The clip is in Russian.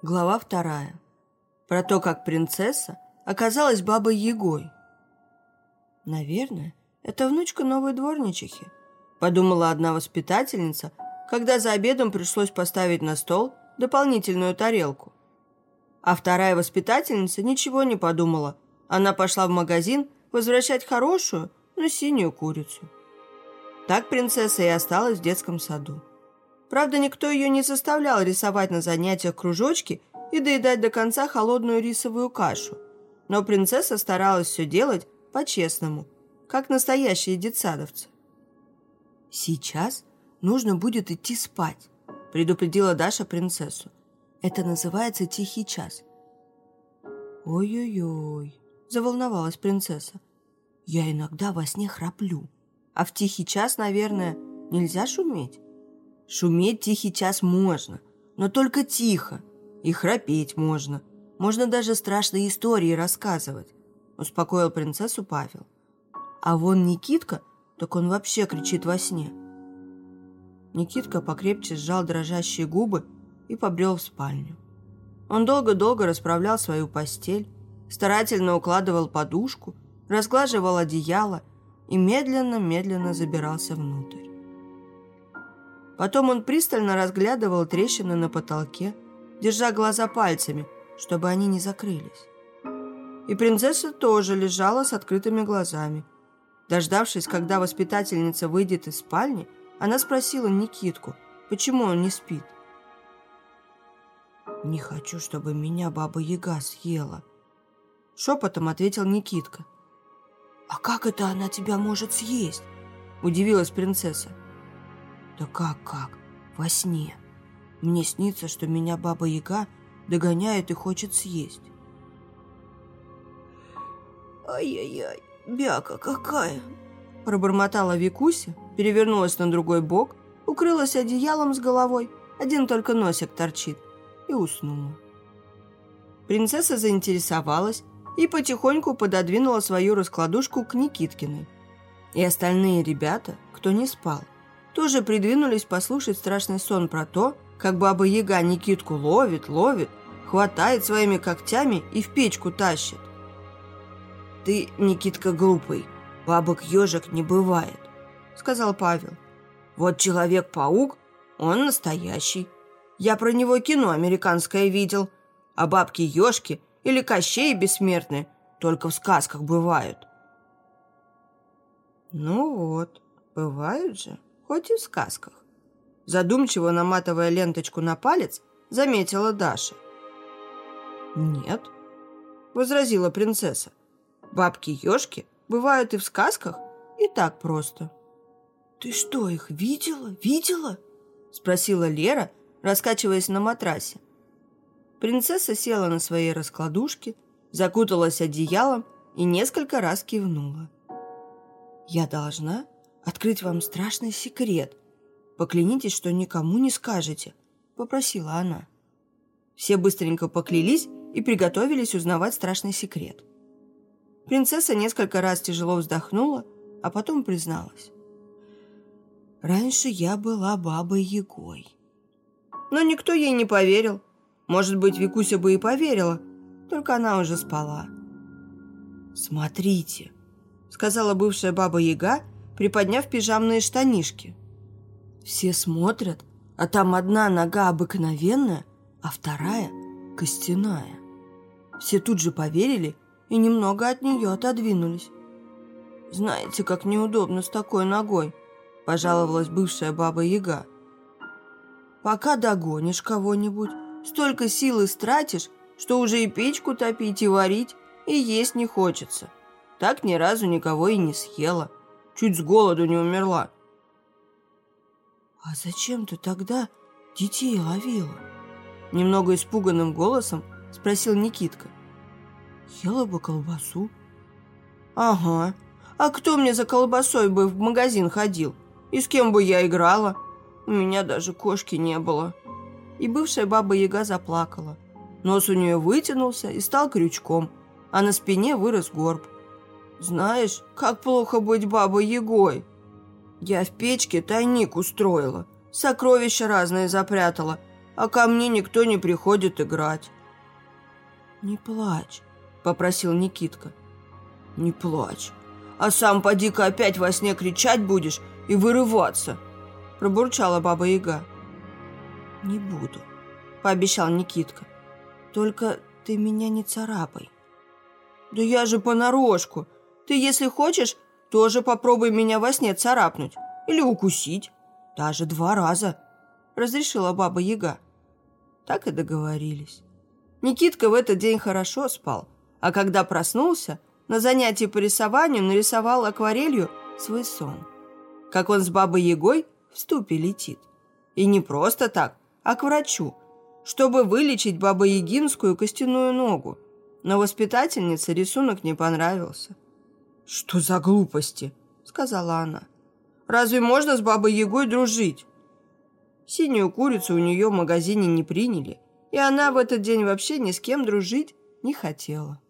Глава вторая. Про то, как принцесса оказалась бабой Егой. «Наверное, это внучка новой дворничихи», – подумала одна воспитательница, когда за обедом пришлось поставить на стол дополнительную тарелку. А вторая воспитательница ничего не подумала. Она пошла в магазин возвращать хорошую, но синюю курицу. Так принцесса и осталась в детском саду. Правда, никто ее не заставлял рисовать на занятиях кружочки и доедать до конца холодную рисовую кашу. Но принцесса старалась все делать по-честному, как настоящие детсадовцы. «Сейчас нужно будет идти спать», – предупредила Даша принцессу. «Это называется тихий час». «Ой-ой-ой», – заволновалась принцесса. «Я иногда во сне храплю, а в тихий час, наверное, нельзя шуметь». Шуметь тихий час можно, но только тихо. И храпеть можно. Можно даже страшные истории рассказывать, успокоил принцессу Павел. А вон Никитка, так он вообще кричит во сне. Никитка покрепче сжал дрожащие губы и побрел в спальню. Он долго-долго расправлял свою постель, старательно укладывал подушку, разглаживал одеяло и медленно-медленно забирался внутрь. Потом он пристально разглядывал трещины на потолке, держа глаза пальцами, чтобы они не закрылись. И принцесса тоже лежала с открытыми глазами. Дождавшись, когда воспитательница выйдет из спальни, она спросила Никитку, почему он не спит. «Не хочу, чтобы меня баба-яга съела», — шепотом ответил Никитка. «А как это она тебя может съесть?» — удивилась принцесса. Да как-как? Во сне. Мне снится, что меня Баба-Яга догоняет и хочет съесть. «Ай-яй-яй, бяка какая!» Пробормотала Викуся, перевернулась на другой бок, укрылась одеялом с головой, один только носик торчит, и уснула. Принцесса заинтересовалась и потихоньку пододвинула свою раскладушку к Никиткиной. И остальные ребята, кто не спал, тоже придвинулись послушать страшный сон про то, как баба-яга Никитку ловит, ловит, хватает своими когтями и в печку тащит. «Ты, Никитка, глупый, бабок-ежек не бывает», — сказал Павел. «Вот Человек-паук, он настоящий. Я про него кино американское видел, а бабки-ежки или Кощеи бессмертные только в сказках бывают». «Ну вот, бывают же», хоть и в сказках. Задумчиво наматывая ленточку на палец, заметила Даша. «Нет», — возразила принцесса. «Бабки-ежки бывают и в сказках, и так просто». «Ты что, их видела? Видела?» — спросила Лера, раскачиваясь на матрасе. Принцесса села на своей раскладушке, закуталась одеялом и несколько раз кивнула. «Я должна открыть вам страшный секрет. Поклянитесь, что никому не скажете», — попросила она. Все быстренько поклялись и приготовились узнавать страшный секрет. Принцесса несколько раз тяжело вздохнула, а потом призналась. «Раньше я была бабой-ягой». Но никто ей не поверил. Может быть, Викуся бы и поверила, только она уже спала. «Смотрите», — сказала бывшая баба-яга приподняв пижамные штанишки. Все смотрят, а там одна нога обыкновенная, а вторая костяная. Все тут же поверили и немного от нее отодвинулись. «Знаете, как неудобно с такой ногой», – пожаловалась бывшая баба-яга. «Пока догонишь кого-нибудь, столько сил истратишь, что уже и печку топить, и варить, и есть не хочется. Так ни разу никого и не съела чуть с голоду не умерла. «А зачем ты тогда детей ловила?» Немного испуганным голосом спросил Никитка. «Ела бы колбасу». «Ага. А кто мне за колбасой бы в магазин ходил? И с кем бы я играла? У меня даже кошки не было». И бывшая баба-яга заплакала. Нос у нее вытянулся и стал крючком, а на спине вырос горб. Знаешь, как плохо быть бабой-ягой. Я в печке тайник устроила, сокровища разные запрятала, а ко мне никто не приходит играть». «Не плачь», — попросил Никитка. «Не плачь, а сам поди-ка опять во сне кричать будешь и вырываться», — пробурчала Баба Яга. «Не буду», — пообещал Никитка. «Только ты меня не царапай». «Да я же понарошку. Ты, если хочешь, тоже попробуй меня во сне царапнуть или укусить. Даже два раза», — разрешила Баба Яга. Так и договорились. Никитка в этот день хорошо спал, а когда проснулся, на занятии по рисованию нарисовал акварелью свой сон. Как он с Бабой Ягой в ступе летит. И не просто так, а к врачу, чтобы вылечить бабоягинскую костяную ногу. Но воспитательнице рисунок не понравился. «Что за глупости?» – сказала она. «Разве можно с бабой Ягой дружить?» Синюю курицу у нее в магазине не приняли, и она в этот день вообще ни с кем дружить не хотела.